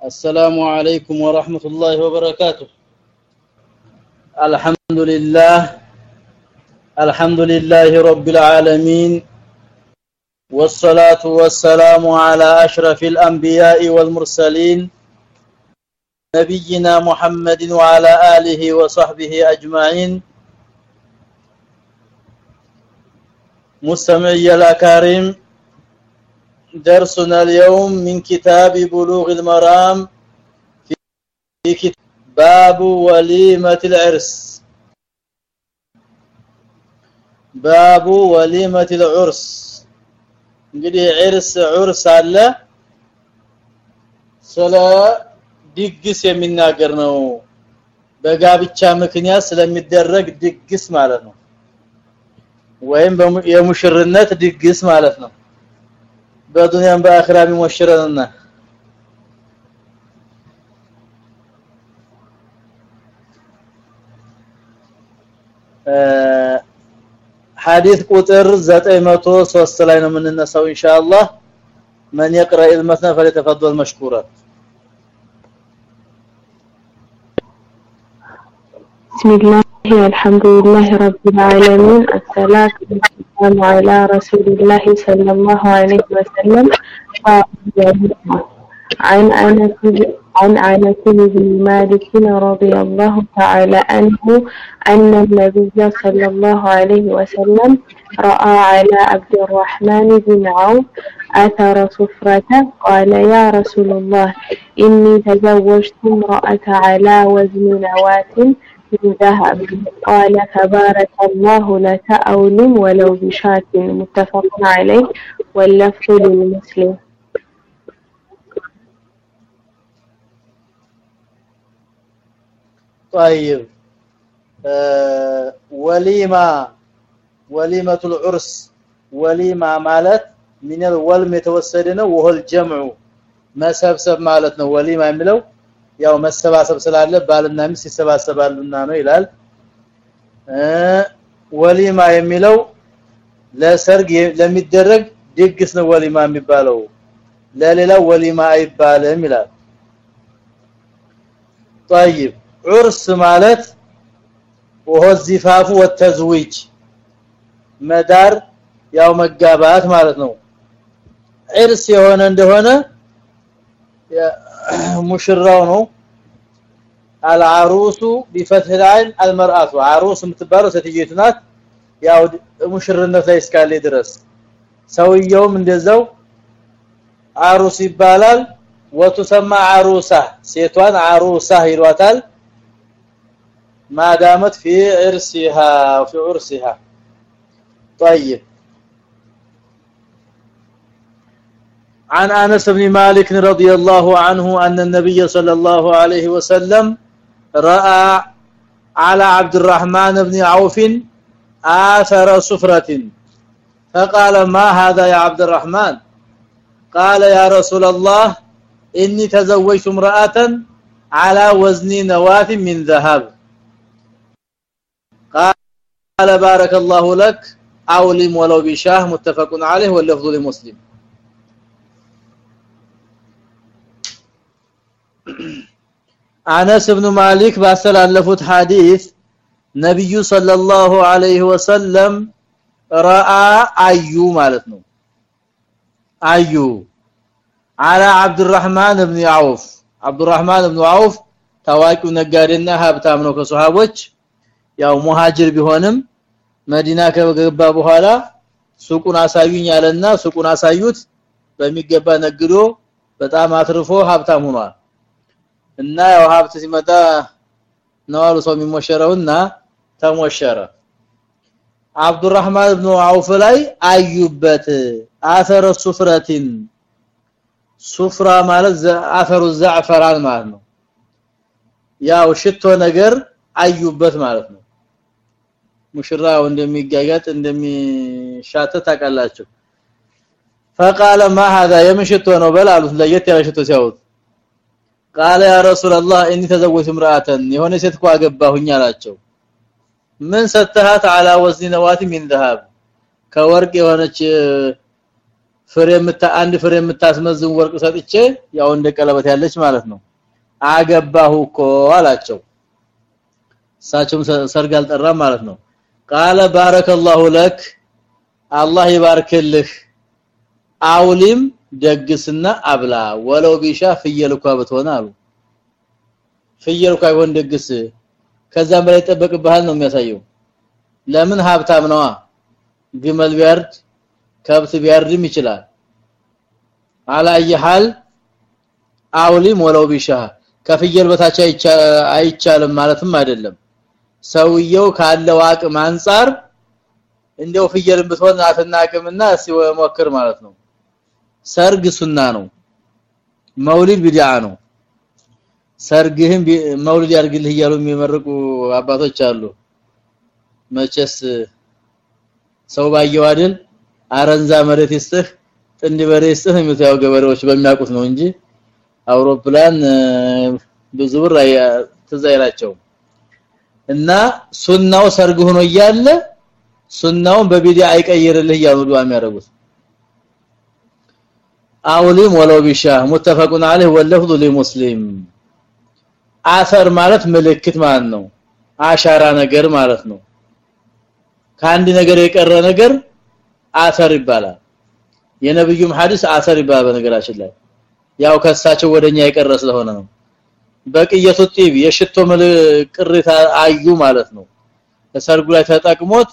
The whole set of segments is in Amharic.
السلام عليكم ورحمة الله وبركاته. الحمد لله الحمد لله رب العالمين والصلاة والسلام على أشرف الأنبياء والمرسلين نبينا محمد وعلى آله وصحبه أجمعين. مستمعي الأكارم درسنا اليوم من كتاب بلوغ المرام في كتاب باب وليمة العرس باب وليمة العرس እንግዲህ ዒርስ ዑርስ አለ ስለ ድግስ የሚናገር ነው በጋብቻ ምክንያት ስለሚደረግ ድግስ ማለት ነው ወይም የሙሽርነት ድግስ ማለት ነው በዱንያም በአኺራም ይሞሽረንና حديث ቁጥር 903 ላይ ነው የምንነሳው ኢንሻአላህ من يقرأ المثنى فليتفضل مشكورا بسم الله والحمد لله رب العالمين الصلاة والسلام على رسول الله صلى الله عليه وسلم. عن أنس عن أنس بن مالك رضي الله تعالى عنه أن النبي صلى الله عليه وسلم رأى على عبد الرحمن بن عوف أثر صفرة قال يا رسول الله إني تزوجت امرأة على وزن نواة ذهب قال تبارك الله لك أولم ولو بشاة متفق عليه واللفظ للمسلم طيب آه وليمة وليمة العرس وليمة ማለት من الولم የተወሰደ ነው وهو الجمع መሰብሰብ ማለት ነው ወሊማ የሚለው ያው መሰባሰብ ስላለ ባልና ሚስት ይሰባሰባሉና ነው ይላል ወሊማ የሚለው ለሰርግ ለሚደረግ ድግስ ነው ወሊማ የሚባለው ለሌላው ወሊማ አይባልም ይላል طيب ዑርስ ማለት ወሆ ዚፋፉ ወተዝዊጅ መዳር ያው መጋባት ማለት ነው ዒርስ የሆነ እንደሆነ ሙሽራው ነው አልዓሩሱ بفتح العين المرأة عروس የምትባለው ሴትየቱ ናት ያው ሙሽርነት ላይ እስካለ ድረስ ሰውየውም እንደዛው አሩስ ይባላል ወቱሰማ አሩሳ ሴቷን አሩሳ ይሏታል ما دامت في عرسها في عرسها طيب عن أنس بن مالك رضي الله عنه أن النبي صلى الله عليه وسلم رأى على عبد الرحمن بن عوف آثر سفرة. فقال ما هذا يا عبد الرحمن؟ قال يا رسول الله إني تزوجت امرأة على وزن نواة من ذهب. قال بارك الله لك أولم ولو بشاه متفق عليه واللفظ لمسلم. አነስ ኢብኑ ማሊክ ባስተላለፉት ሐዲስ ነብዩ ሰለላሁ ዐለይሂ ወሰለም ረአ አዩ ማለት ነው። አዩ አላ አብዱራህማን ኢብኑ አውፍ አብዱራህማን ኢብኑ አውፍ ታዋቂው ነጋዴና ሀብታም ነው ከሱሐቦች ያው ሙሃጅር ቢሆንም መዲና ከገባ በኋላ ሱቁን አሳዩኝ ያለና ሱቁን አሳዩት። በሚገባ ነግዶ በጣም አትርፎ ሀብታም ሆኗል። እና ያው ሀብት ሲመጣ ነው አሉ ሰው የሚሞሸረውና ተሞሸረ አብዱራህማን ኢብኑ አውፍ ላይ አዩበት አሰረ ሱፍረቲን ሱፍራ ማለት አፈሩ ዘዕፈራን ማለት ነው ያው ሽቶ ነገር አዩበት ማለት ነው ሙሽራው እንደሚጋጋጥ እንደሚሻተት ታውቃላችሁ فقال ما هذا የምሽቶ ነው በላሉት ለየት ያለ ሽቶ ሲያውት قال يا رسول الله اني تزوجت امراه የሆነ ሴት እኮ አገባሁኝ አላቸው ምን ሰተሃት على وزن نوات من ذهب ከወርቅ የሆነች ፍሬ የምታ አንድ ፍሬ የምታስመዝን ወርቅ ሰጥቼ ያው እንደ ቀለበት ያለች ማለት ነው አገባሁ እኮ አላቸው እሳቸውም ሰርግ አልጠራም ማለት ነው ቃለ ባረከላሁ ለክ አላህ ይባርክልህ አውሊም ደግስና አብላ። ወለው ቢሻ ፍየል እንኳን ብትሆን አሉ። ፍየል እንኳን ቢሆን ደግስ። ከዛም በላይ ጠበቅብሃል ነው የሚያሳየው። ለምን ሀብታም ነዋ? ግመል ቢያርድ ከብት ቢያርድም ይችላል። አላየሃል? አውሊም ወለው ቢሻ። ከፍየል በታች አይቻልም ማለትም አይደለም። ሰውየው ካለው አቅም አንፃር እንደው ፍየልን ብትሆን አትናቅምና ሲሞክር ማለት ነው ሰርግ ሱና ነው። መውሊድ ቢድዓ ነው። ሰርግህም መውሊድ ያርግልህ እያሉ የሚመርቁ አባቶች አሉ። መቸስ ሰው ባየው አይደል? አረንዛ መሬት ይስጥህ ጥንድ በሬ ይስጥህ የሚታየው ገበሬዎች በሚያውቁት ነው እንጂ አውሮፕላን ብዙ ብር ትዛይላቸው እና ሱናው ሰርግ ሆኖ እያለ ሱናውን በቢዲያ አይቀይርልህ እያሉ ዱዓ የሚያደርጉት አውሊም ወለው ቢሻ ሙተፈቁን አለህ ወለፍዙ ለሙስሊም አሰር ማለት ምልክት ማለት ነው። አሻራ ነገር ማለት ነው። ከአንድ ነገር የቀረ ነገር አሰር ይባላል። የነብዩም ሐዲስ አሰር ይባላል በነገራችን ላይ። ያው ከሳቸው ወደኛ የቀረ ስለሆነ ነው። በቅየቱ ጢብ የሽቶ ቅሪታ አዩ ማለት ነው። ተሰርጉ ላይ ተጠቅሞት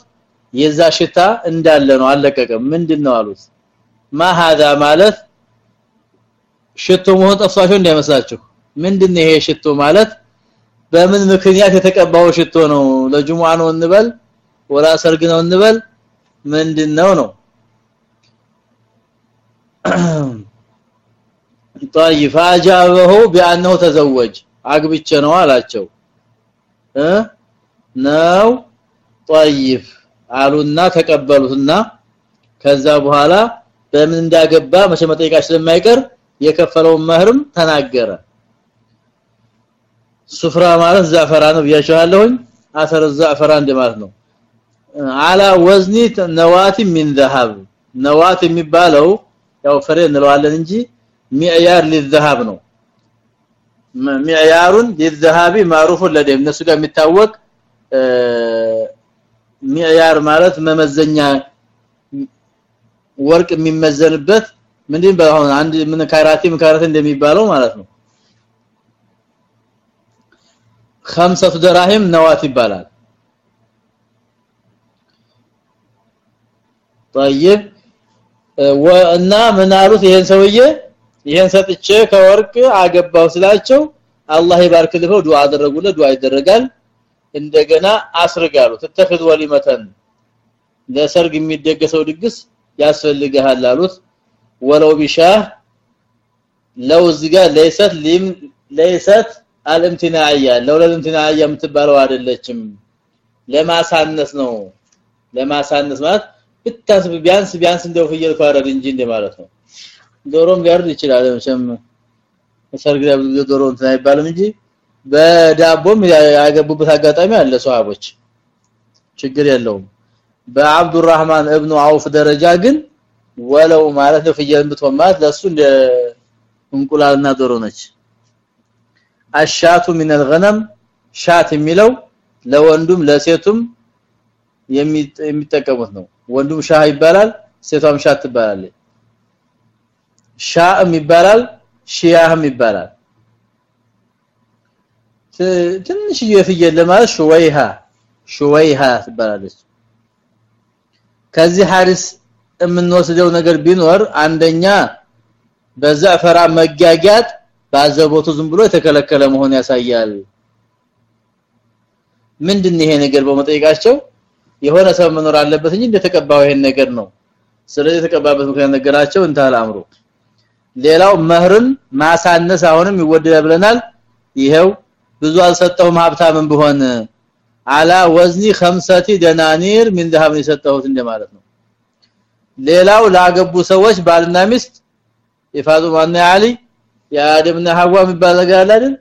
የዛ ሽታ እንዳለ ነው አለቀቀም። ምንድነው አሉት? ማሃዳ ማለት ሽቶ መሆን ጠፍቷቸው እንዳይመስላችሁ ምንድነው ይሄ ሽቶ ማለት በምን ምክንያት የተቀባው ሽቶ ነው ለጁሙአ ነው እንበል ወላ ሰርግ ነው እንበል ምንድነው ነው طيب فاجابه بانه تزوج አግብቼ ነው አላቸው እ ነው طيب አሉና ተቀበሉትና ከዛ በኋላ በምን እንዳገባ መቼ መጠየቃች ስለማይቀር የከፈለው መህርም ተናገረ። ሱፍራ ማለት ዛፈራ ነው ብያችኋለሁኝ። አሰር ዛፈራን እንደማለት ነው። አላ ወዝኒ ነዋት ሚን ذهب ነዋት የሚባለው ያው ፍሬ እንለዋለን እንጂ ሚዕያር للذهب ነው። ሚዕያሩን للذهب معروف لديهم እነሱ ጋር የሚታወቅ ሚዕያር ማለት መመዘኛ ወርቅ የሚመዘንበት ምንድን በአሁን አንድ ምን ካራቲ ምካራት እንደሚባለው ማለት ነው خمسة دراهم ነዋት ይባላል طيب ወና ምን አሉት ይሄን ሰውዬ ይሄን ሰጥቼ ከወርቅ አገባው ስላቸው አላህ ይባርክልህ ዱዓ አደረጉለት ዱዓ ይደረጋል እንደገና አስርጋሉ ተተፈድ ወሊመተን ለሰርግ የሚደገሰው ድግስ ያስፈልጋል አሉት ወለው ቢሻህ ለውዝ ጋር ለይሰት ሊም ለይሰት አልምትናያ ለውለልምትናያ የምትባለው አይደለችም። ለማሳነስ ነው። ለማሳነስ ማለት ብታስብ ቢያንስ ቢያንስ እንደው ፍየል ካረድ እንጂ እንደማለት ነው። ዶሮም ሊያርድ ይችላል መቼም። ሰርግ ላይ ብዙ እንጂ በዳቦም ያገቡበት አጋጣሚ አለ ሷሃቦች ችግር የለውም። በአብዱራህማን እብኑ አውፍ ደረጃ ግን ወለው ማለት ነው ፍየል ብትሆን ማለት ለሱ እንደ እንቁላልና ዶሮ ነች አሻቱ من الغنم ሻት የሚለው ለወንዱም ለሴቱም የሚጠቀሙት ነው ወንዱም ሻህ ይባላል ሴቷም ሻት ትባላለች ሻም ይባላል ሺያህም ይባላል ትንሽ የፍየል ለማለት ሹወይሃ ሹወይሃ ትባላለች ከዚህ ሐዲስ የምንወስደው ነገር ቢኖር አንደኛ በዛፈራ መጋጋት ባዘቦቱ ዝም ብሎ የተከለከለ መሆን ያሳያል ምንድን ይሄ ነገር በመጠየቃቸው የሆነ ሰው መኖር አለበት እንጂ እንደተቀባው ይሄን ነገር ነው ስለዚህ የተቀባበት ምክንያት ነገራቸው እንታል አምሮ ሌላው መህርን ማሳነስ አሁንም ይወደዳል ብለናል ይሄው ብዙ አልሰጠውም ሀብታምን ቢሆን አላ ወዝኒ 5 ደናኒር ምን ذهب የሰጠሁት እንደማለት ነው ሌላው ላገቡ ሰዎች ባልና ሚስት የፋጡማና አሊ የአደምና ሐዋ የሚባል አይደል?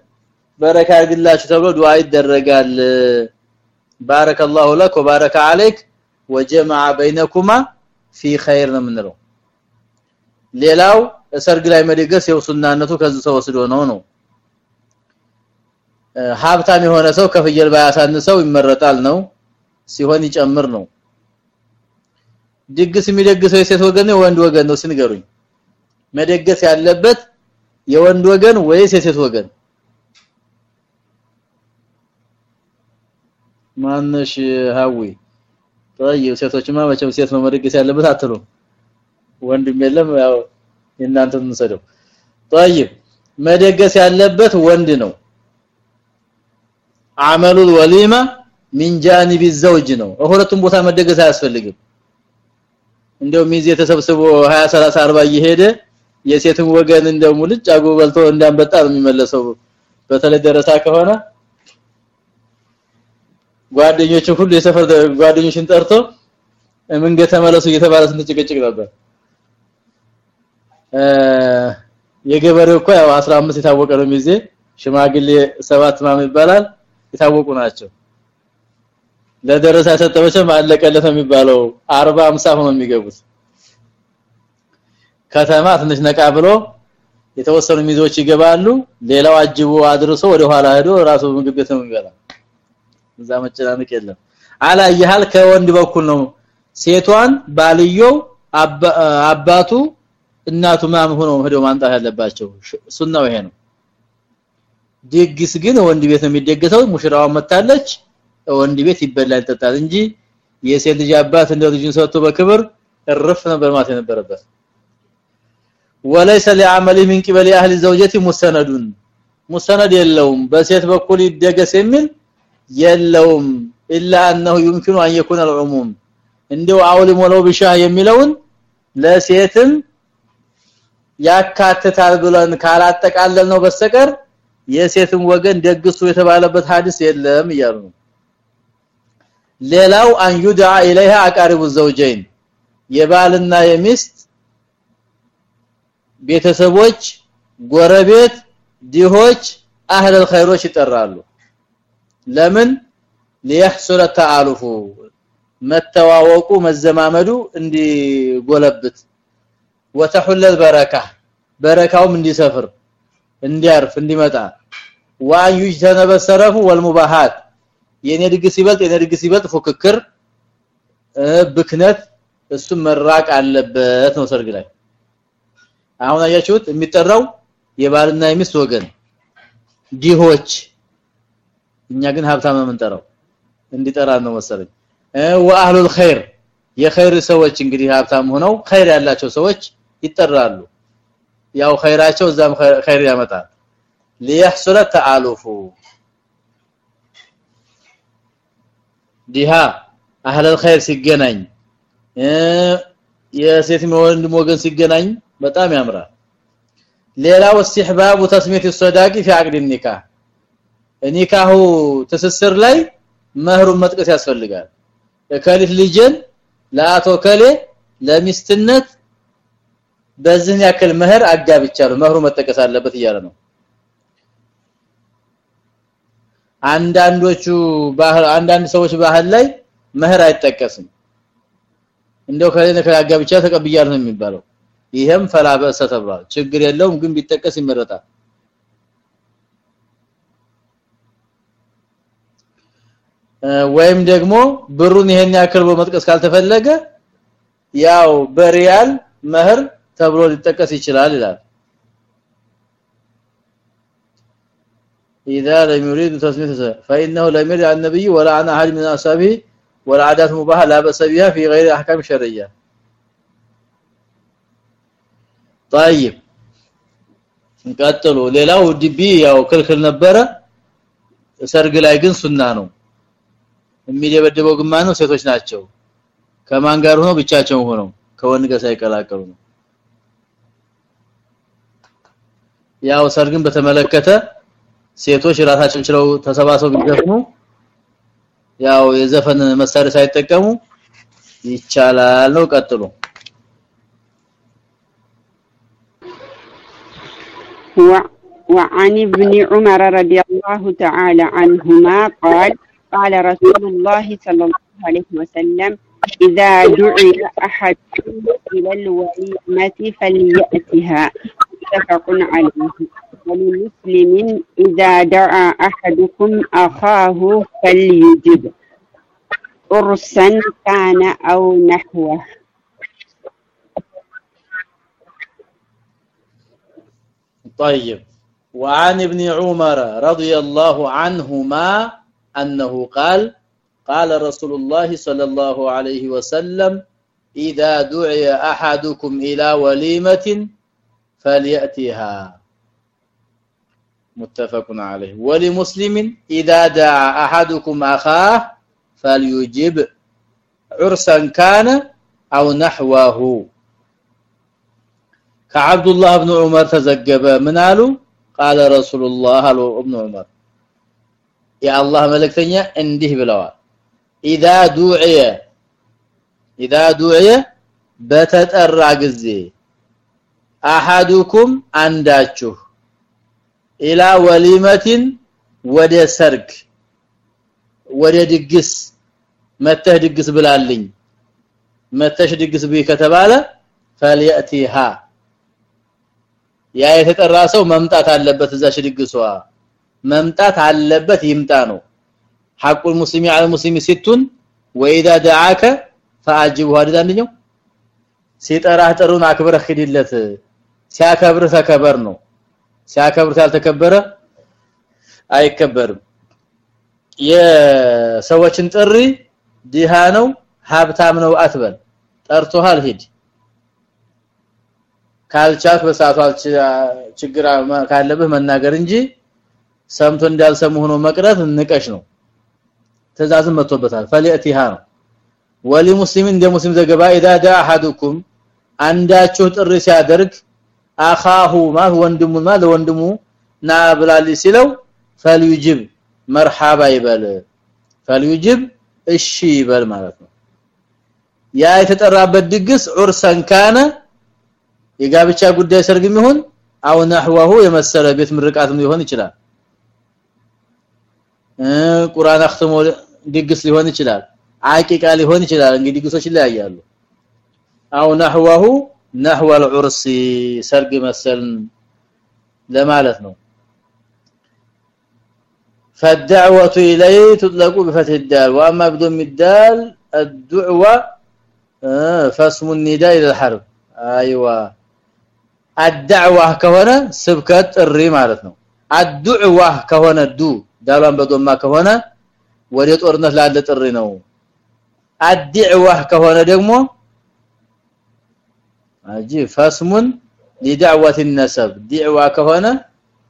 በረካ ያርግላችሁ ተብሎ ዱዓ ይደረጋል። ባረከላሁ ለክ ወባረከ ወጀመዐ በይነኩማ ፊ ኸይር ነው የምንለው። ሌላው ሰርግ ላይ መደገስ የው ከዚህ ተወስዶ ነው ነው። ሀብታም የሆነ ሰው ከፍየል ባያሳንሰው ይመረጣል ነው። ሲሆን ይጨምር ነው ድግስ የሚደግሰው የሴት ወገን ነው ወንድ ወገን ነው ሲንገሩኝ መደገስ ያለበት የወንድ ወገን ወይስ የሴት ወገን ማነሽ ሀዊ طيب ሴቶችማ መቼም ሴት ነው መደገስ ያለበት አትሉ ወንድም የለም ያው እናንተን እንሰደው طيب መደገስ ያለበት ወንድ ነው አመሉ ወሊማ ሚን ጃኒብ الزوج ነው ሁለቱም ቦታ መደገስ አያስፈልግም እንደው ሚዜ ተሰብስቦ 20 30 40 እየሄደ የሴትን ወገን እንደው ሙልጭ አጎ በልቶ እንዳንበጣ ነው የሚመለሰው። በተለይ ደረሳ ከሆነ ጓደኞቹ ሁሉ የሰፈር ጓደኞችን ጠርቶ መንገድ ተመለሱ እየተባለ ስንጭቅጭቅ ነበር። የገበሬው እኮ ያው 15 የታወቀ ነው ሚዜ። ሽማግሌ ሰባት ማም ይባላል። የታወቁ ናቸው ለደረሳ ተጠበቸም አለቀለት የሚባለው። 40 50 ሆኖ የሚገቡት። ከተማ ትንሽ ነቃ ብሎ የተወሰኑ ሚዞች ይገባሉ። ሌላው አጅቦ አድርሶ ወደ ኋላ ሄዶ ራሱ ምግብ ቤት ነው የሚበላ እዛ መጨናነቅ የለም። አላ ይሃል ከወንድ በኩል ነው። ሴቷን ባልየው አባቱ እናቱ ማም ሆኖ ሄዶ ማንጣት ያለባቸው። ሱናው ይሄ ነው። ድግስ ግን ወንድ ቤት ነው የሚደገሰው። ሙሽራዋ መታለች ወንድ ቤት ይበላል ይጠጣል እንጂ የሴት ልጅ አባት እንደ ልጅን ሰጥቶ በክብር እርፍ ነበር ማለት የነበረበት وليس لعمله من قبل اهل الزوجه مستند مستند የለውም በሴት በኩል ይደገስ የሚል የለውም الا انه يمكن ان يكون العموم እንደው አውሊም ወለው ብሻ የሚለውን ለሴትም ያካትታል ብለን ካላጠቃለል ነው በስተቀር የሴትም ወገን ደግሱ የተባለበት ሐዲስ የለም እያሉ ነው ሌላው አን ይድዓ አቃሪቡ ዘውጀይን። የባልና የሚስት ቤተሰቦች ጎረቤት ዲሆች اهل الخيሮች ይጠራሉ። ለምን? ليحصل التآلف መተዋወቁ መዘማመዱ እንዲጎለብት። ወተሁለል በረካ በረካውም እንዲሰፍር እንዲያርፍ እንዲመጣ። وان يجتنب السرف የኔ ድግስ ይበልጥ የኔ ድግስ ይበልጥ ፉክክር ብክነት እሱ መራቅ አለበት ነው ሰርግ ላይ አሁን አያችሁት የሚጠራው የባልና የሚስት ወገን ዲሆች እኛ ግን ሀብታም የምንጠራው እንዲጠራ ነው መሰለኝ ወአህሉል ኸይር የኸይር ሰዎች እንግዲህ ሀብታም ሆነው ኸይር ያላቸው ሰዎች ይጠራሉ ያው ኸይራቸው እዛም ኸይር ያመጣል ليحصل التعالف ዲሃ አህለ الخير ሲገናኝ የሴት ወንድም ወገን ሲገናኝ በጣም ያምራል ሌላው استحباب تسميه الصداق في عقد النكاح ኒካሁ ትስስር ላይ መህሩን መጥቀስ ያስፈልጋል ከሊት ልጅን ለአቶ ከሌ ለሚስትነት በዚህ ያክል መህር አጋብቻለሁ መህሩ መጠቀስ አለበት እያለ ነው አንዳንዶቹ ባህል አንዳንድ ሰዎች ባህል ላይ መህር አይጠቀስም። እንደው ከሌለ ከአጋብቻ ተቀብያለሁ ነው የሚባለው። ይሄም ፈላ በእሰ ተብሏል። ችግር የለውም ግን ቢጠቀስ ይመረጣል። ወይም ደግሞ ብሩን ይሄን ያክል በመጥቀስ ካልተፈለገ ያው በሪያል መህር ተብሎ ሊጠቀስ ይችላል ይላል اذا لم يريد تسميه فانه لم يرد عن النبي ولا عن احد من اصحابه ولا عادات مباحه لا باس بها في غير احكام شرعيه طيب እንቀጥሉ ሌላው ዲቢ ያው ክልክል ነበረ ሰርግ ላይ ግን ሱና ነው የሚደበደበው ግማ ነው ሴቶች ናቸው ከማን ጋር ሆኖ ብቻቸው ሆነው ከወንድ ጋር ሳይቀላቀሉ ነው ያው ሰርግን በተመለከተ ሴቶች ራሳቸውን ችለው ተሰባሰቡ ቢዘፍኑ ያው የዘፈን መሳሪያ ሳይጠቀሙ ይቻላል ነው ቀጥሉ وعن ابن عمر رضي الله تعالى عنهما قال قال رسول الله صلى الله عليه وسلم إذا دعي أحدكم إلى الوليمة فليأتها متفق عليه ولمسلم إذا دعا أحدكم أخاه فليجب. عرسا كان أو نحوه. طيب. وعن ابن عمر رضي الله عنهما أنه قال قال رسول الله صلى الله عليه وسلم إذا دعي أحدكم إلى وليمة فليأتها متفق عليه. ولمسلم إذا دعا أحدكم أخاه فليجب عرسا كان أو نحوه. كعبد الله بن عمر تزجب من قالوا قال رسول الله ابن عمر. يا الله ملكتني عندي بلاوا إذا دعي إذا دعي بتترى غزي أحدكم عنداچو ኢላ ወሊመቲን ወደ ሰርግ ወደ ድግስ መተህ ድግስ ብላልኝ መተሽ ድግስ ብይ ከተባለ فلياتيها ያ የተጠራ ሰው መምጣት አለበት እዛሽ ድግሷ መምጣት አለበት ይምጣ ነው حق المسلم على المسلم ستون واذا دعاك فاجبه هذا አንደኛው ሲጠራህ ጥሩን አክብረህ ሂድለት ሲያከብር ተከበር ነው ሲያከብር ያልተከበረ አይከበርም የሰዎችን ጥሪ ዲሃ ነው ሀብታም ነው አትበል ጠርቶሃል ሂድ ካልቻክ በሰዓቱ ችግር ካለብህ መናገር እንጂ ሰምቶ እንዳልሰሙ ሆኖ መቅረት ንቀሽ ነው ተዛዝም መጥቶበታል ፈሊአቲሃ ነው ወሊ ሙስሊም እንደ ሙስሊም ዘገባ اذا دعا احدكم አንዳችሁ ጥሪ ሲያደርግ አኻሁ ማ ወንድሙ ማ ለወንድሙ ና ብላሊ ሲለው ፈልዩጅብ መርሐባ ይበል ፈልዩጅብ እሺ ይበል ማለት ነው። ያ የተጠራበት ድግስ ዑርሰን ካነ የጋብቻ ጉዳይ ሰርግም ይሁን አው ነህወሁ የመሰለ ቤት ምርቃትም ሊሆን ይችላል። ቁርአን አختሞ ድግስ ሊሆን ይችላል። አቂቃ ሊሆን ይችላል። እንግዲህ ድግሶች ይለያያሉ። አው ነህወሁ نحو العرس ሰርግ መሰል ለማለት ነው فالدعوه اليه تطلق بفتح الدال واما بدون الدال الدعوه فاسم النداء الى الحرب ايوه الدعوه ከሆነ ስብከት ጥሪ ማለት ነው الدعوه ከሆነ ዱ ዳሏን በዶማ ከሆነ ወደ ጦርነት ላለ ጥሪ ነው الدعوه ከሆነ ደግሞ አጂ ፈስሙን لدعوه النسب دعوه ከሆነ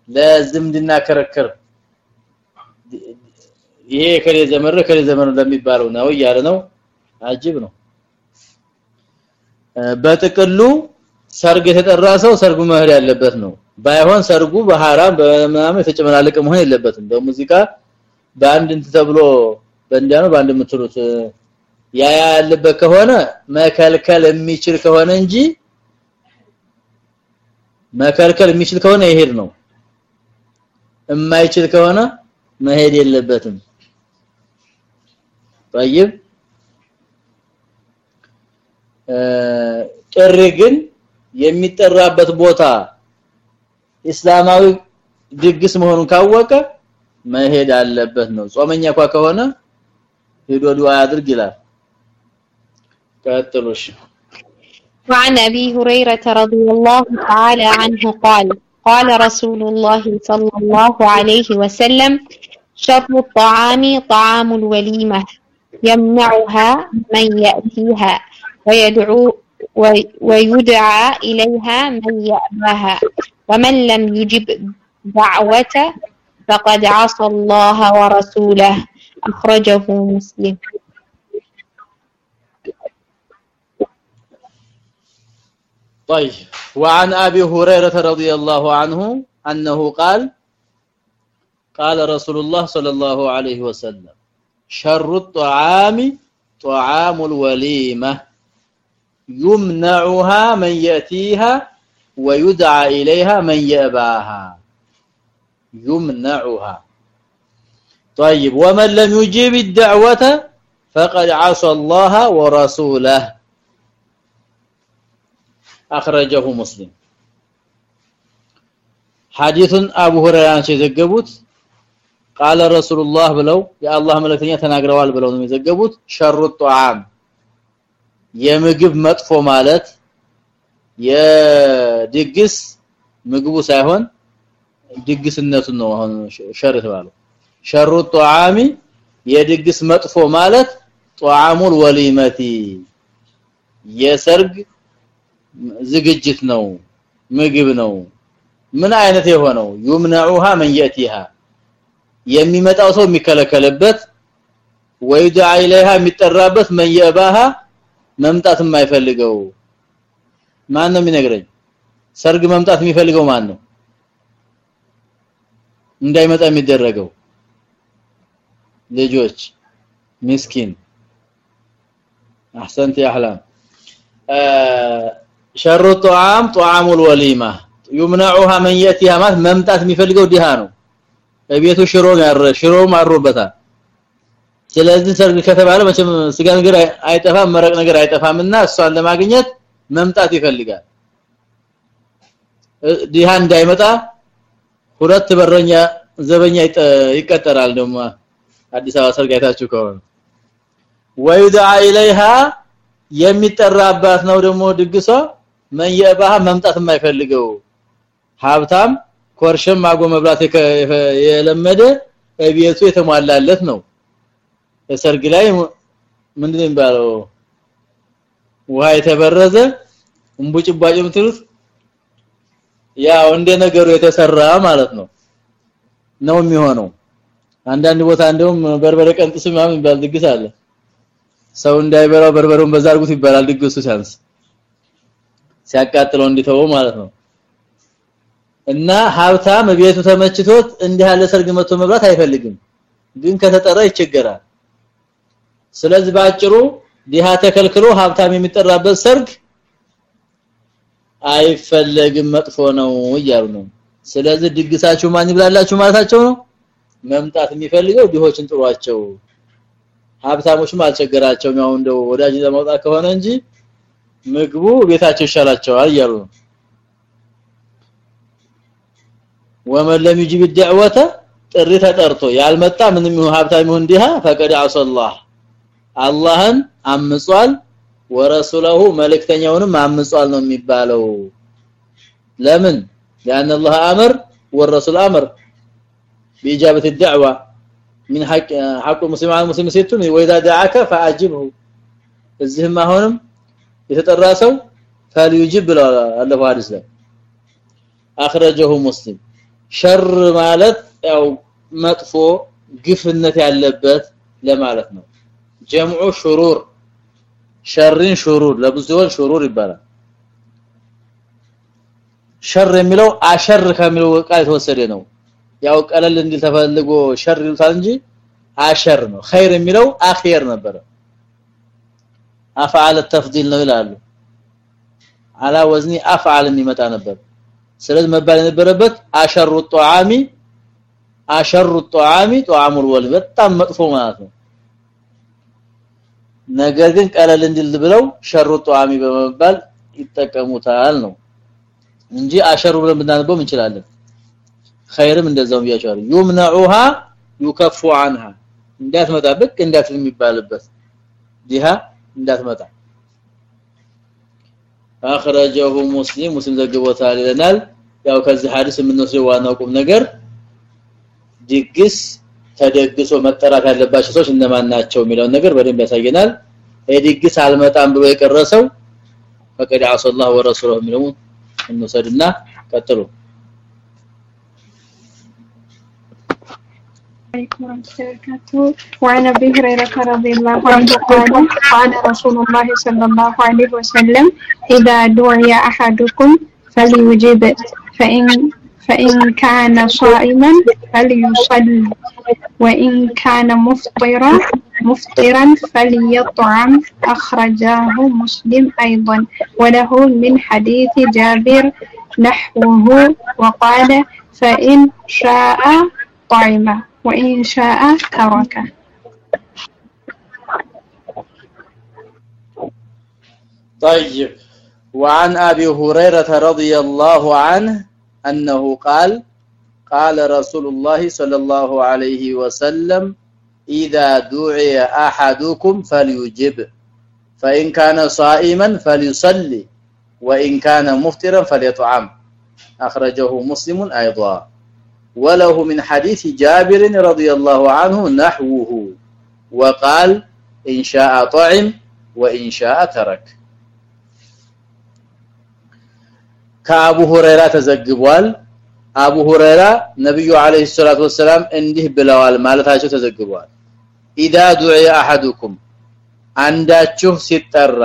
ለዝምድና ክርክር ይሄ ከሌ ዘመረ ከሌ ዘመኑ ለሚባለው ነው እያለ ነው አጅብ ነው በጥቅሉ ሰርግ የተጠራ ሰው ሰርጉ መሄድ ያለበት ነው ባይሆን ሰርጉ በሐራም በመናም የተጨመላለቀ መሆን የለበትም በሙዚቃ በአንድ እንት ተብሎ በእንዲያ ነው በአንድ የምትሉት ያ ያለበት ከሆነ መከልከል የሚችል ከሆነ እንጂ መከልከል የሚችል ከሆነ ይሄድ ነው የማይችል ከሆነ መሄድ የለበትም طيب ጥሪ ግን የሚጠራበት ቦታ እስላማዊ ድግስ መሆኑን ካወቀ መሄድ አለበት ነው ጾመኛ እንኳ ከሆነ ሄዶ ዱዓ ያድርግ ይላል ቀጥሉሽ وعن أبي هريرة رضي الله تعالى عنه قال قال رسول الله صلى الله عليه وسلم شر الطعام طعام الوليمة يمنعها من يأتيها ويدعو ويدعى إليها من يأباها ومن لم يجب دعوة فقد عصى الله ورسوله. أخرجه مسلم. طيب. وعن أبي هريرة رضي الله عنه أنه قال قال رسول الله صلى الله عليه وسلم شر الطعام طعام الوليمة. يمنعها من يأتيها ويدعى إليها من يأباها. يمنعها. طيب. ومن لم يجيب الدعوة فقد عصى الله ورسوله. اخرجه مسلم حديث ابو هريره የዘገቡት قال رسول الله ብለው የአላህ መልእክተኛ ተናግረዋል ብለው ነው የዘገቡት ሸሩ ጧም የምግብ መጥፎ ማለት የድግስ ምግቡ ሳይሆን ድግስነቱ ነው አሁን ሸር የተባለው ሸሩ ጧሚ የድግስ መጥፎ ማለት ጧሙል ወሊመቲ የሰርግ ዝግጅት ነው ምግብ ነው ምን አይነት የሆነው ይምነዑሃ من ياتيها የሚመጣው ሰው የሚከለከልበት ወይዳ ኢለይሃ የሚጠራበት من يباها መምጣት የማይፈልገው ማን ነው የሚነግረኝ ሰርግ መምጣት የሚፈልገው ማን ነው እንዳይመጣ የሚደረገው ልጆች ምስኪን احسنت يا ሸሩ ጧም ጧሙል ወሊማ። ይምነዑሃ መን የቲያ ማለት መምጣት የሚፈልገው ዲሃ ነው። በቤቱ ሽሮ ጋር ሽሮ ማሩበታል ስለዚህ ሰርግ ከተባለ መቼም ስጋ ነገር አይጠፋም መረቅ ነገር አይጠፋምና እሷን ለማግኘት መምጣት ይፈልጋል። ዲሃ እንዳይመጣ ሁለት በረኛ ዘበኛ ይቀጠራል ደግሞ አዲስ አበባ ሰርግ አይታችሁ ከሆነ። ወይዳ ኢለይሃ የሚጠራባት ነው ደግሞ ድግሷ መየባህ መምጣት የማይፈልገው? ሀብታም ኮርሸም ማጎ መብላት የለመደ ቤቱ የተሟላለት ነው። ሰርግ ላይ ምንድነው የሚባለው? ውሃ የተበረዘ እንቡጭባጭ የምትሉት? ያው እንደ ነገሩ የተሰራ ማለት ነው። ነው የሚሆነው። አንዳንድ ቦታ እንደውም በርበረ ቀንጥስ ምናምን የሚባል ድግስ አለ። ሰው እንዳይበላው በርበሬውን በዛ አድርጉት ይባላል ድግሱ ሲያንስ ሲያቃጥለው እንዲተው ማለት ነው። እና ሀብታም ቤቱ ተመችቶት እንዲህ ያለ ሰርግ መጥቶ መብላት አይፈልግም። ግን ከተጠራ ይቸገራል። ስለዚህ ባጭሩ ዲሃ ተከልክሎ ሀብታም የሚጠራበት ሰርግ አይፈለግም መጥፎ ነው እያሉ ነው። ስለዚህ ድግሳችሁ ማን ይብላላችሁ ማለታቸው ነው። መምጣት የሚፈልገው ዲሆችን ጥሯቸው ሀብታሞችም አልቸገራቸውም። ያው እንደው ወዳጅ ለማውጣት ከሆነ እንጂ ምግቡ ቤታቸው ይሻላቸዋል እያሉ ነው ወመን ለም ይጅብ الدعوه ጥሪ ተጠርቶ ያልመጣ ምንም ይሁን ሀብታም ይሁን ዲሃ ፈቀድ አሰላህ አላህን አምጿል ወረሱለሁ መልእክተኛውንም አምጿል ነው የሚባለው ለምን لان الله امر والرسول امر باجابه الدعوه من حق حق المسلم على المسلم ستون واذا دعاك فاجبه እዚህም አሁንም የተጠራ ሰው ፈልዩጅብ ብሏል አለፈ ሐዲስ ላይ። አخرجه ሙስሊም። ሸር ማለት ያው መጥፎ ግፍነት ያለበት ለማለት ነው። ጀምዑ ሽሩር ሸርን ሽሩር ለብዙዎች ሹሩር ይባላል። ሸር የሚለው አሸር ከሚለው ቃል የተወሰደ ነው። ያው ቀለል እንዲል ተፈልጎ ሸር ይሉታል እንጂ አሸር ነው። ኸይር የሚለው አኺር ነበረ። አፍዓል التفضيل ነው ይላሉ على وزن افعل የሚመጣ ነበር ስለዚህ መባል የነበረበት አሸሩ الطعام አሸሩ الطعام طعام الولد በጣም መጥፎ ማለት ነው ነገር ግን ቀለል እንዲል ብለው ሸሩ ጧሚ በመባል ይጠቀሙታል ነው እንጂ አሸሩ ብለን ብናነበው እንችላለን ኸይርም እንደዛው ብያቸዋለሁ ይምነዑሃ ይከፉ عنها እንዳትመጣ ብቅ እንዳት የሚባልበት ዲሃ እንዳትመጣ። አخرجه ሙስሊም ሙስሊም ዘግቦታል ይለናል። ያው ከዚህ ሐዲስ የምንወስደው ዋናው ቁም ነገር ድግስ ተደግሶ መጠራት ያለባቸው ሰዎች እነማን ናቸው የሚለውን ነገር በደንብ ያሳየናል። ድግስ አልመጣም ብሎ የቀረሰው ፈቀደ አሰላሁ ወረሱሉሁ ምንም እንወሰድና ቀጥሉ። عليكم ورحمة الله وبركاته. وعن أبي هريرة رضي الله عنه قال قال رسول الله صلى الله عليه وسلم إذا دعي أحدكم فليجب فان فإن كان صائما فليصلي وإن كان مفطرا مفطرا فليطعم أخرجاه مسلم أيضا. وله من حديث جابر نحوه وقال فإن شاء طعمه وإن شاء تركه طيب. وعن أبي هريرة رضي الله عنه أنه قال قال رسول الله صلى الله عليه وسلم إذا دعي أحدكم فليجب فإن كان صائما فليصلي وإن كان مفترا فليطعم. أخرجه مسلم أيضا. وله من حديث جابر رضي الله عنه نحوه وقال ان شاء طعم وان شاء ترك ከአቡ ሁረይራ ተዘግቧል አቡ ሁረይራ ነብዩ አለይሂ ሰላቱ ወሰለም እንዲህ ብለዋል ማለታቸው ተዘግቧል ኢዳ ዱዒ አሐዱኩም አንዳችሁ ሲጠራ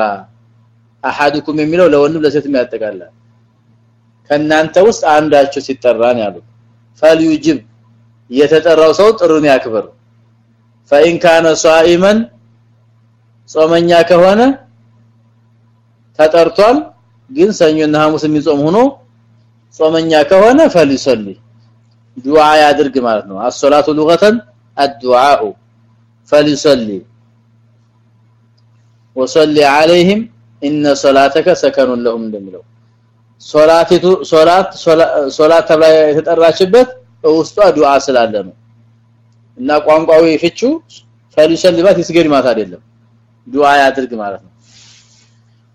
አሐዱኩም የሚለው ለወንድም ለሴትም ያጠቃላል ከናንተ ውስጥ አንዳችሁ ሲጠራ ነው ያሉት ፈልዩጅብ የተጠራው ሰው ጥሩን ያክብር فإن كان صائما ጾመኛ ከሆነ ተጠርቷል ግን ሰኞና ሐሙስ የሚጾም ሆኖ ጾመኛ ከሆነ ፈሊሰሊ ዱዓ ያድርግ ማለት ነው አሶላቱ ሉገተን الدعاء فليصلي وصلي عليهم ان صلاتك سكن لهم እንደሚለው ሶላቲቱ ሶላት ሶላት ተብላ የተጠራችበት ውስጧ ዱዓ ስላለ ነው። እና ቋንቋው ይፍቹ ፈሊሰልባት ይስገድ ማለት አይደለም። ዱዓ ያድርግ ማለት ነው።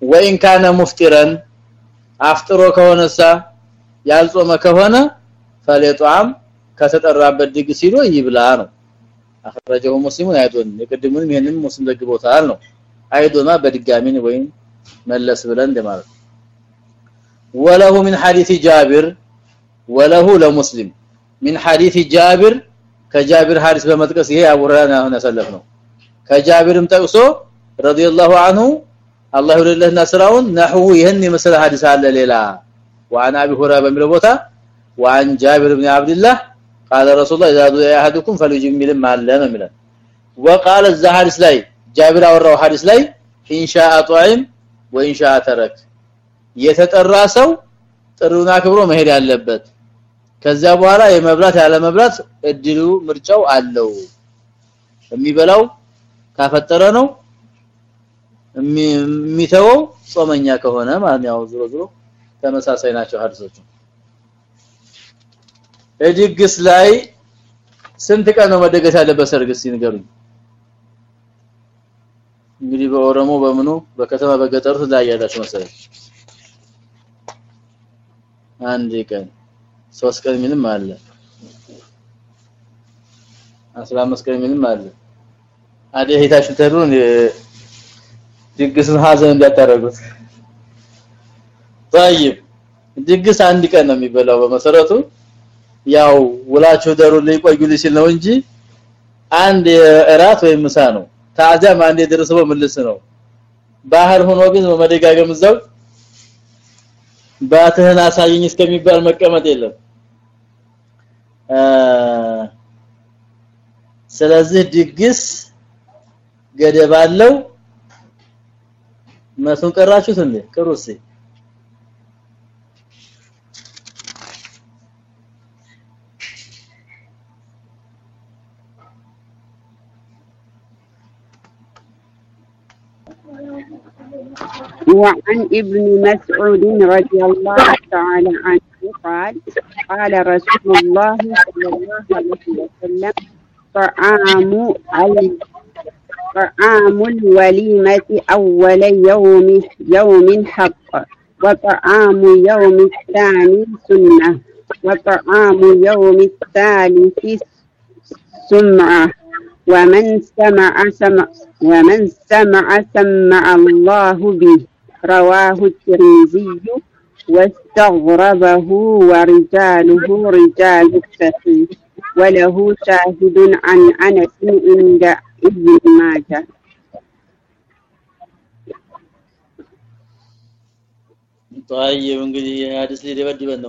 ወይን ካነ ሙፍጢረን አፍጥሮ ከሆነሳ ያልጾመ ከሆነ ፈለጧም ከተጠራበት ድግ ሲሉ ይብላ ነው። አخرجه ሙስሊሙን አይዶን የቀድሙንም ይሄንን ሙስሊም ደግቦታል ነው። አይዶና በድጋሚን ወይም መለስ ብለን እንደማለት وله من حديث جابر وله لمسلم من حديث جابر ከጃቢር ሐዲስ በመጥቀስ ይሄ አቡ ሁረይራ አሁን ያሰለፍ ነው ከጃቢርም ጠቅሶ ረዲየላሁ ዐንሁ አላህ ይወደለህና ስራውን ነህው ይሄን የመሰለ ሐዲስ አለ ሌላ وعن ابي هريره በሚለው ቦታ وعن جابر بن عبد الله قال رسول الله اذا دعا احدكم فليجمل ما له ነው የሚለው وقال الذا ሐዲስ ላይ ጃቢር አወራው ሐዲስ ላይ ان شاء طعم وان شاء ترك የተጠራ ሰው ጥሩና ክብሮ መሄድ ያለበት ከዛ በኋላ የመብላት ያለ መብላት እድሉ ምርጫው አለው። የሚበላው ካፈጠረ ነው የሚተወው ጾመኛ ከሆነ ማለት ነው። ዝሮ ዝሮ ተመሳሳይ ናቸው ሐዲሶቹ። እድግስ ላይ ስንት ቀን ነው መደገስ ያለበት ሰርግስ ይንገሩኝ እንግዲህ በኦሮሞ በምኑ በከተማ በገጠሩ ላይ ያላችሁ መሰለኝ አንድ ቀን ሶስት ቀን ምንም አለ 15 ቀን ምንም አለ አደ ሄታችሁ ተሩ ድግስን ሀዘን እንዳታረጉት طيب ድግስ አንድ ቀን ነው የሚበላው በመሰረቱ ያው ውላችሁ ደሩ ሊቆዩ ሲል ነው እንጂ አንድ እራት ወይም ምሳ ነው ታዛም አንድ የደረሰው ምልስ ነው ባህር ሆኖ ግን በመደጋገም እዛው ባትህን አሳየኝ እስከሚባል መቀመጥ የለም። ስለዚህ ድግስ ገደብ አለው። መስን ቀራችሁት እንዴ? ቅሩሲ وعن ابن مسعود رضي الله تعالى عنه قال قال رسول الله صلى الله عليه وسلم طعام طعام الوليمة أول يوم يوم حق وطعام يوم الثاني سنة وطعام يوم الثالث سمعة ومن سمع سمع ومن سمع سمع الله به رواه الترمذي واستغربه ورجاله رجال الصحيح وله شاهد عن أنس عند ابن ماجه. طيب انجلي هذا لي دبد بن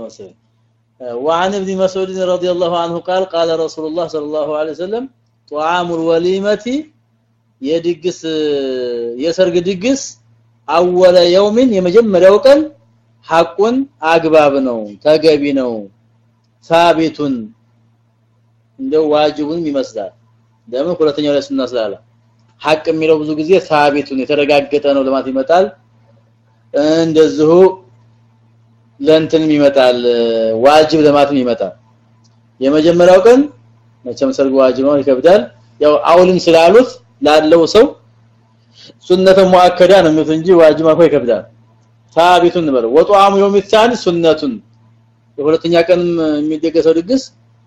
وعن ابن مسعود رضي الله عنه قال قال رسول الله صلى الله عليه وسلم طعام الوليمة يدقس يسرق دقس አወለ የውምን የመጀመሪያው ቀን ሐቁን አግባብ ነው ተገቢ ነው ሳቢቱን እንደው ዋጅቡን ይመስላል። ለምን ሁለተኛው ላይ ስናስላላ? ሐቅ የሚለው ብዙ ጊዜ ሳቢቱን የተረጋገጠ ነው ለማለት ይመጣል። እንደዚሁ ለእንትንም ይመጣል ዋጅብ ለማትም ይመጣል። የመጀመሪያው ቀን መቼም ሰርግ ዋጅብ ነው ይከብዳል። ያው አውልም ስላሉት ላለው ሰው ሱነተ ሙአከዳ ነው የሚሉት እንጂ ዋጅማ ኮይ ከብዳል ታቢቱን ነው ወጧሙ የውም ይታን ሱነቱን። የሁለተኛ ቀንም የሚደገሰው ድግስ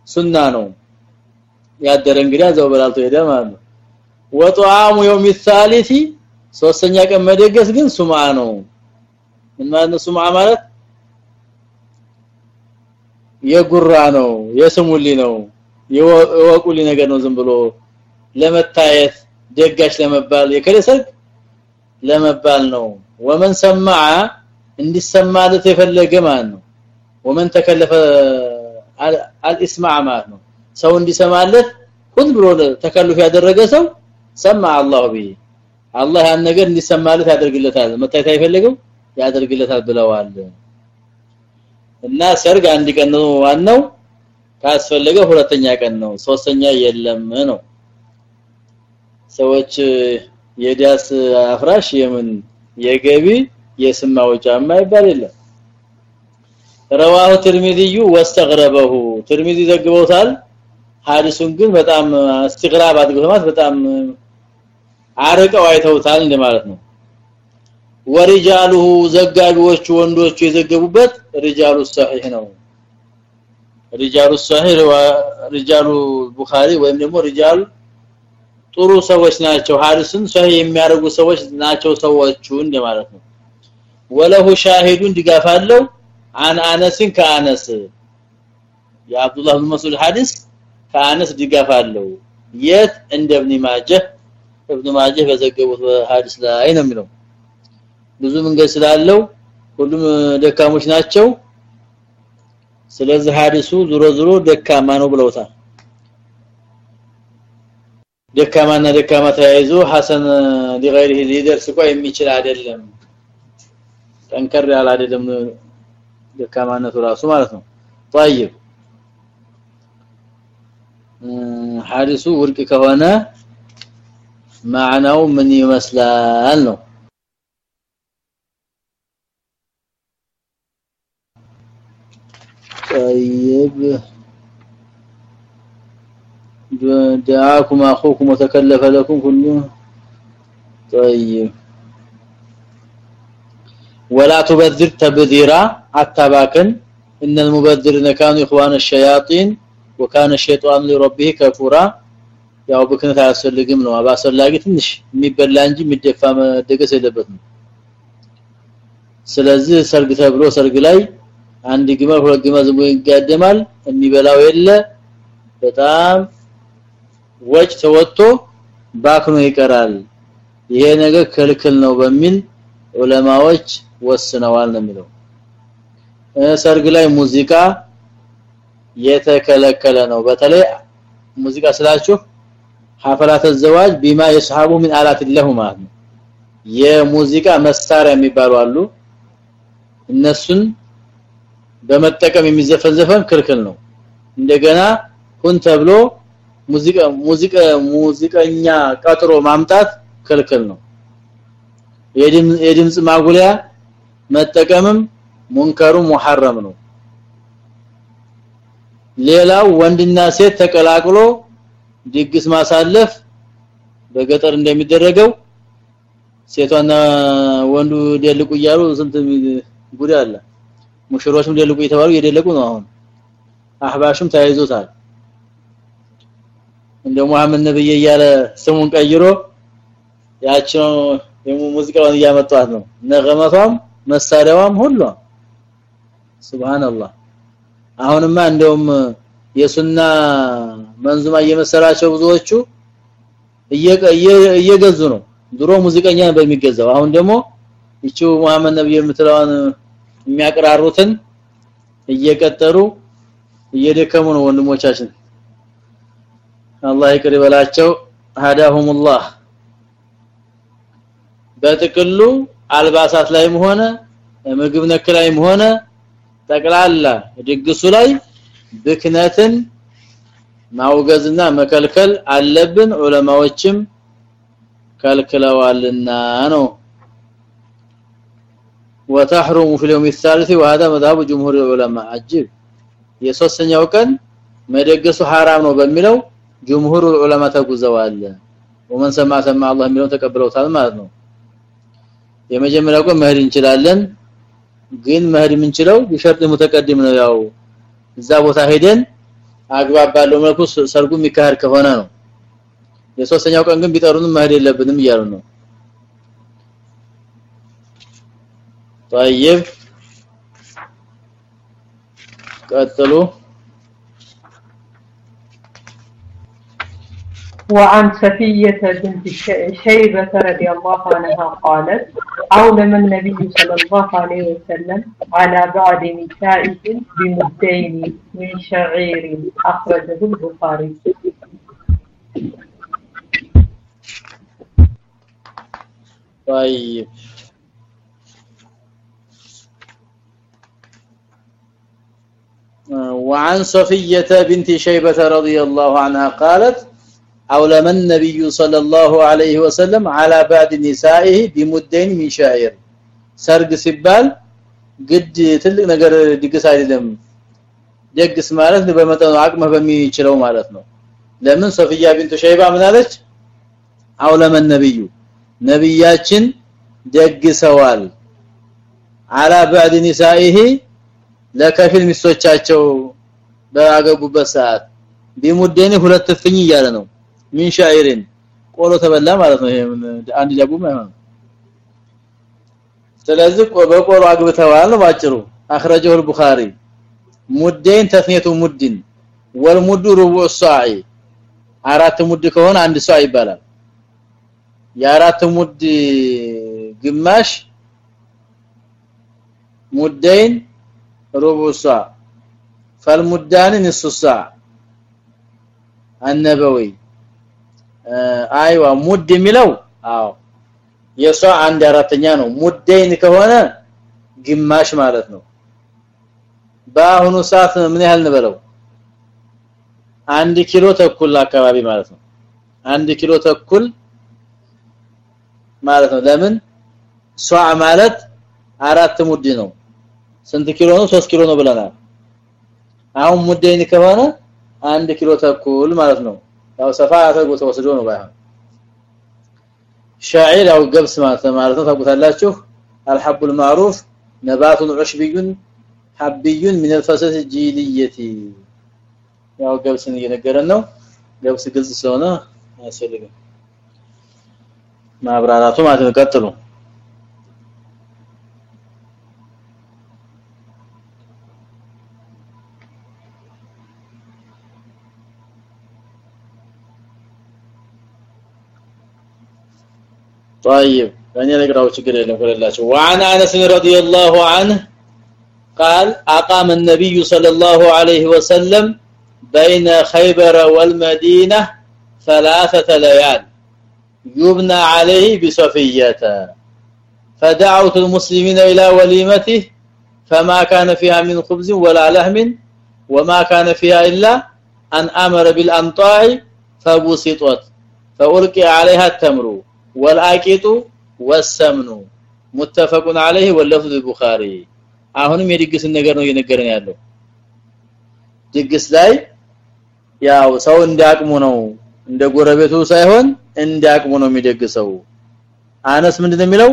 ሱና ነው። ያደረ እንግዲያ ዘው በላልቶ ሄደ ማለት ነው። ወጧሙ የውም ይታሊቲ ሶስተኛ ቀን መደገስ ግን ሱማ ነው። ምን ማለት ነው ሱማ ማለት? የጉራ ነው የስሙሊ ነው የወቁሊ ነገር ነው ዝም ብሎ ለመታየት ደጋሽ ለመባል የከለሰርግ ለመባል ነው። ወመን ሰማዓ እንዲሰማለት የፈለገ ማለት ነው? ወመን ተከለፈ አልኢስማዕ ማለት ነው። ሰው እንዲሰማለት ሁን ብሎ ተከልፍ ያደረገ ሰው سمع الله به አላህ ያን ነገር እንዲሰማለት ያደርግለታል። መታየት አይፈልገው ያደርግለታል ብለዋል። እና ሰርግ አንድ ቀን ነው ዋናው። ካስፈለገ ሁለተኛ ቀን ነው። ሶስተኛ የለም ነው ሰዎች የዳስ አፍራሽ የምን የገቢ የስም ማውጫ የማይባል የለም رواه ترمذي واستغربه ترمذي ዘግበውታል ሐዲሱን ግን በጣም استغراب አድርገውት በጣም አርቀው አይተውታል እንደማለት ነው ወሪጃሉሁ ዘጋቢዎቹ ወንዶቹ የዘገቡበት ሪጃሉ ሰሂህ ነው ሪጃሉ ሰሂህ ሪጃሉ ቡኻሪ ወይም ደግሞ ሪጃል ጥሩ ሰዎች ናቸው ሐዲስን ሰሂህ የሚያደርጉ ሰዎች ናቸው ሰዎቹ እንደማለት ነው። ወለሁ ሻሂዱን ድጋፋለው አን አነስን ከአነስ። የአብዱላህ ብን መስዑድ ሐዲስ ከአነስ ድጋፋለው የት? እንደ ኢብኑ ማጀህ። ኢብኑ ማጀህ በዘገቡት ሐዲስ ላይ ነው የሚለው። ብዙ መንገድ ስላለው ሁሉም ደካሞች ናቸው። ስለዚህ ሐዲሱ ዙሮ ዙሮ ደካማ ነው ብለውታል ደካማና ደካማ ተያይዞ ሐሰን ሊገይሪህ ሊደርስ እንኳን የሚችል አይደለም ጠንከር ያለ አይደለም ደካማነቱ ራሱ ማለት ነው طيب ሐዲሱ ውድቅ ከሆነ ማዕናው ምን ይመስላል ነው طيب دعاكم اخوكم وتكلف لكم كله طيب ولا تبذر تبذيرا اتباكن ان المبذرين كانوا اخوان الشياطين وكان الشيطان لربه كفورا ያው ብክነት አያስፈልግም ነው አባሰላጊ ትንሽ የሚበላ እንጂ የሚደፋ መደገስ የለበትም ስለዚህ ሰርግ ተብሎ ሰርግ ላይ አንድ ግመል ሁለት ግመል ዝም ይጋደማል የሚበላው የለ በጣም ወጭ ተወጥቶ ባክኖ ይቀራል ይሄ ነገር ክልክል ነው በሚል ዑለማዎች ወስነዋል ነው የሚለው ሰርግ ላይ ሙዚቃ የተከለከለ ነው በተለይ ሙዚቃ ስላችሁ ሐፈላት الزواج بما يصحبه من آلات له ማለት ነው የሙዚቃ መሳሪያ የሚባሉ አሉ እነሱን በመጠቀም የሚዘፈን ዘፈን ክልክል ነው እንደገና ሁን ተብሎ ሙዚቃ ሙዚቃ ሙዚቀኛ ቀጥሮ ማምጣት ክልክል ነው። የድምጽ ማጉሊያ መጠቀምም ሙንከሩ ሙሐረም ነው። ሌላው ወንድና ሴት ተቀላቅሎ ድግስ ማሳለፍ በገጠር እንደሚደረገው ሴቷና ወንዱ ደልቁ እያሉ ስንት ጉድ አለ? ሙሽሮችም ደልቁ እየተባሉ እየደለቁ ነው አሁን። አህባሽም ተያይዞታል እንደ መሐመድ ነብይ እያለ ስሙን ቀይሮ ያቸው ሙዚቃውን እያመጣት ነው። ነገመቷም መሳሪያዋም ሁሉ ሱብሃንአላህ። አሁንማ እንደውም የሱና መንዙማ እየመሰላቸው ብዙዎቹ እየገዙ ነው። ድሮ ሙዚቀኛ በሚገዛው። አሁን ደግሞ እቺው መሐመድ ነብይ የምትለዋን የሚያቀራሩትን እየቀጠሩ እየደከሙ ነው ወንድሞቻችን አላህ ይቅር ይበላቸው ሀዳሁሙላህ በጥቅሉ አልባሳት ላይም ሆነ ምግብ ነክ ላይም ሆነ ጠቅላላ ድግሱ ላይ ብክነትን ማውገዝና መከልከል አለብን ዑለማዎችም ከልክለዋልና ነው وتحرم في اليوم الثالث وهذا مذهب جمهور العلماء عجيب የሶስተኛው ቀን መደገሱ حرام ነው በሚለው جمهور العلماء ተጉዘዋል ومن سمع سمع الله የሚለው ተቀብለውታል ማለት ነው የመጀመሪያው ቀን መሄድ እንችላለን ግን መሄድ የምንችለው በሸርጥ ሙተቀድም ነው ያው እዛ ቦታ ሄደን አግባብ ባለው መልኩ ሰርጉ የሚካሄድ ከሆነ ነው የሶስተኛው ቀን ግን ቢጠሩንም መሄድ የለብንም እያሉ ነው طيب ቀጥሉ وعن سفية بنت شيبة رضي الله عنها قالت أولم النبي صلى الله عليه وسلم على بعض نسائه بمدين من شعير أخرجه البخاري. طيب. وعن صفية بنت شيبة رضي الله عنها قالت أولم النبي صلى الله عليه وسلم على بعد نسائه بمدين من شعير ሰርግ ሲባል ግድ ትልቅ ነገር ድግስ አይደለም ደግስ ማለት በመጠኑ አቅመ በሚችለው ማለት ነው ለምን ሶፊያ ቢንቱ ሸይባ ምን አለች አውለመ ነብዩ ነብያችን ደግሰዋል አላ بعد نسائه ለከፊል ሚስቶቻቸው በአገቡበት ሰዓት ቢሙደኒ ሁለት ፍኝ እያለ ነው ምን ሻይርን? ቆሎ ተበላ ማለት ነው። ይሄ አንድ ዳቦም አይሆንም ስለዚህ በቆሎ አግብተዋል ባጭሩ። اخرجه البخاري ሙደይን ተፍኔቱ ሙድን። ወልሙዱ ربع الساعي አራት ሙድ ከሆነ አንድ ሰው ይባላል። የአራት ሙድ ግማሽ ሙደይን ربع الساعه فالمدان نصف الساعه النبوي አይዋ ሙድ የሚለው አዎ የሷ አንድ አራተኛ ነው። ሙደይን ከሆነ ግማሽ ማለት ነው። በአሁኑ ሰዓት ምን ያህል እንበለው? አንድ ኪሎ ተኩል አካባቢ ማለት ነው። አንድ ኪሎ ተኩል ማለት ነው። ለምን? ሷ ማለት አራት ሙድ ነው። ስንት ኪሎ ነው? 3 ኪሎ ነው ብለናል። አሁን ሙደይን ከሆነ አንድ ኪሎ ተኩል ማለት ነው። ያው ሰፋ አድርጎ ተወስዶ ነው ባይሆን ሻዒር ያው ገብስ ማለት ማለት ነው ታውቁታላችሁ الحب المعروف نبات عشبي حبي من الفصل الجيليه ያው ገብስን እየነገረን ነው ገብስ ግልጽ ስለሆነ አያስፈልግም ማብራራቱ ማለት ነው ቀጥሉ طيب يعني نقرأه تقول لهم قول وعن أنس رضي الله عنه قال أقام النبي صلى الله عليه وسلم بين خيبر والمدينة ثلاثة ليال يبنى عليه بصفية. فدعوت المسلمين إلى وليمته فما كان فيها من خبز ولا لحم وما كان فيها إلا أن أمر بالأمطاع فبسطت فألقي عليها التمر. ወልአቂጡ ወሰምኑ ሙተፈቁን አለይህ ወለፍዝ ቡኻሪ አሁንም የድግስ ነገር ነው እየነገረን ያለው። ድግስ ላይ ያው ሰው እንዳቅሙ ነው እንደ ጎረቤቱ ሳይሆን እንዳቅሙ ነው የሚደግሰው። አነስ ምንድነው የሚለው?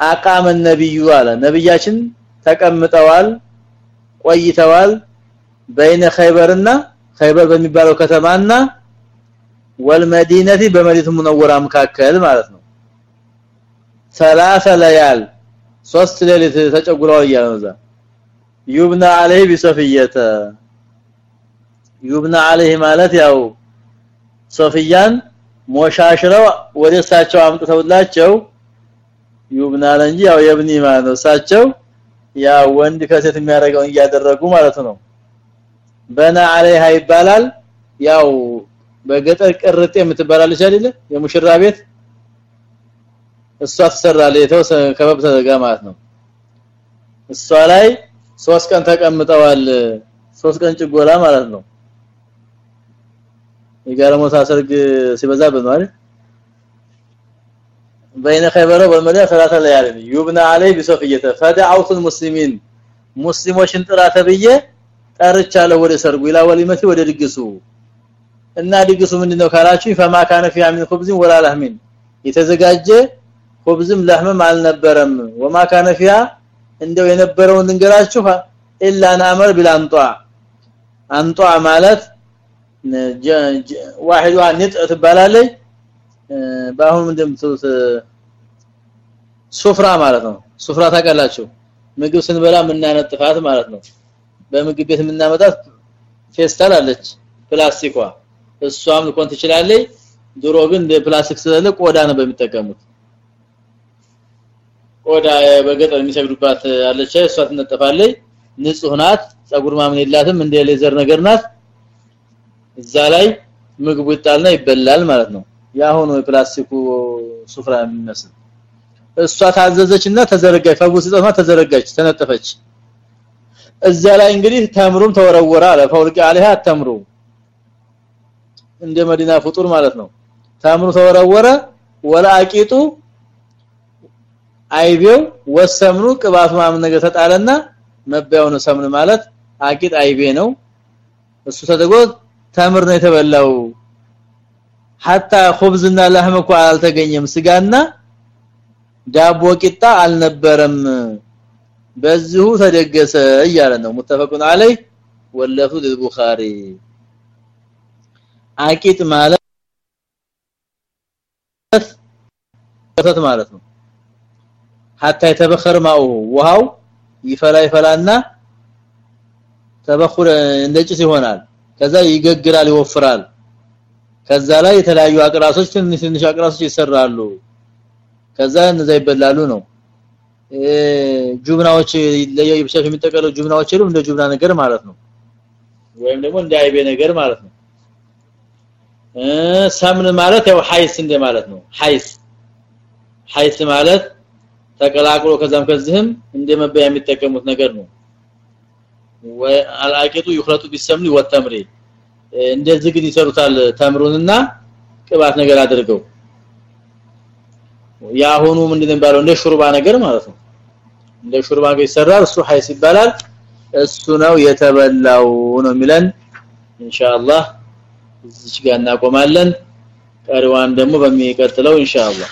አቃመ ነብዩ አለ። ነብያችን ተቀምጠዋል ቆይተዋል። በይነ ኸይበርና ኸይበር በሚባለው ከተማና ወልመዲነቲ በመዲነቱ ሙነወራ መካከል ማለት ነው። ثلاث ليال ሶስት ሌሊት ተጨጉረዋል እያለዛ ዩብና አለይ ቢሶፊየተ ዩብና አለይ ማለት ያው ሶፊያን ሞሻሽረው ወደ እሳቸው አምጥተውላቸው ዩብና እንጂ ያው የብኒ ማለት ነው እሳቸው ያ ወንድ ከሴት የሚያደርገውን እያደረጉ ማለት ነው በና አለይሃ ይባላል ያው በገጠር ቅርጤ የምትባላለች አይደለ የሙሽራ ቤት እሷ ተሰራለ የተው ከበብ ተዘጋ ነው። እሷ ላይ ሶስት ቀን ተቀምጠዋል። ሶስት ቀን ጭጎላ ማለት ነው። የጋለሞታ ሰርግ ሲበዛ በማል በይነ ኸይበረ ወልመዲና ሰላተ ለያሊን ዩብና አለይ ቢሶፍየተ ፈደአውቱ ሙስሊሚን ሙስሊሞችን ጥራተ ብዬ ጠርቻለሁ ወደ ሰርጉ ኢላ ወሊመቲ ወደ ድግሱ። እና ድግሱ ምንድነው ካላችሁ ፈማ ካነ ፊያ ሚን ኹብዝን ወላ ለህሚን የተዘጋጀ ኹብዝም ለህምም አልነበረም። ወማ ካነ ፊያ እንደው የነበረውን እንገራችሁ ኢላ ናመር ቢላንጧ አንጧ። ማለት ዋሂዷ ንጥ ትባላለች። በአሁን እንደምትሉት ሱፍራ ማለት ነው። ሱፍራ ታቀላችሁ ምግብ ስንበላ የምናነጥፋት ማለት ነው። በምግብ ቤት የምናመጣት ፌስታል አለች ፕላስቲኳ። እሷም ልኮን ትችላለች። ድሮ ግን ፕላስቲክ ስለለ ቆዳ ነው በሚጠቀሙት ቆዳ በገጠር የሚሰግዱባት አለች። እሷ ትነጠፋለች። ንጹህ ናት። ጸጉር ማምን የላትም። እንደ ሌዘር ነገር ናት። እዛ ላይ ምግቡ ይጣልና ይበላል ማለት ነው። ያሁኑ የፕላስቲኩ ሱፍራ የሚመስል እሷ ታዘዘችና ተዘረጋች። ፈውስ ጽማ ተዘረጋች ተነጠፈች። እዛ ላይ እንግዲህ ተምሩም ተወረወረ አለ። ፈውልቂ አለህ ተምሩ እንደ መዲና ፍጡር ማለት ነው። ተምሩ ተወረወረ። ወላቂጡ አይቤው ወሰምኑ ቅባቱ ማምን ነገር ተጣለና መባያው ነው ሰምን ማለት አቂጥ አይቤ ነው። እሱ ተደጎ ተምር ነው የተበላው። ሐታ ኹብዝና ለህም እንኳ አልተገኘም። ስጋና ዳቦ ቂጣ አልነበረም። በዚሁ ተደገሰ እያለ ነው። ሙተፈቁን አለይ ወለፉ ለልቡኻሪ አቂጥ ማለት ማለት ነው حتى يتبخر ماؤه ውሃው ይፈላ ይፈላና ተበخر እንደጭስ ይሆናል። ከዛ ይገግራል ይወፍራል። ከዛ ላይ የተለያዩ አቅራሶች ትንሽ ትንሽ አቅራሶች ይሰራሉ። ከዛ እነዛ ይበላሉ ነው። ጁብናዎች ለየብቻ የሚጠቀለው ጁብናዎች ሁሉ እንደ ጁብና ነገር ማለት ነው። ወይም ደግሞ እንደ አይቤ ነገር ማለት ነው። ሰምን ማለት ያው ሐይስ እንደ ማለት ነው። ሐይስ ሐይስ ማለት ተቀላቅሎ ከዛም ከዚህም እንደ መበያ የሚጠቀሙት ነገር ነው። ወአልአቂጡ ይخلጡ ቢሰምኒ ወተምሪ። እንደዚህ ግን ይሰሩታል ተምሩንና ቅባት ነገር አድርገው። ያሁኑ ምንድነው ባለው እንደ ሹርባ ነገር ማለት ነው። እንደ ሹርባ ይሰራል። እሱ ሐይስ ይባላል። እሱ ነው የተበላው ነው የሚለን። ኢንሻአላህ እዚህ ጋር እናቆማለን። ቀሪዋን ደግሞ በሚቀጥለው ኢንሻአላህ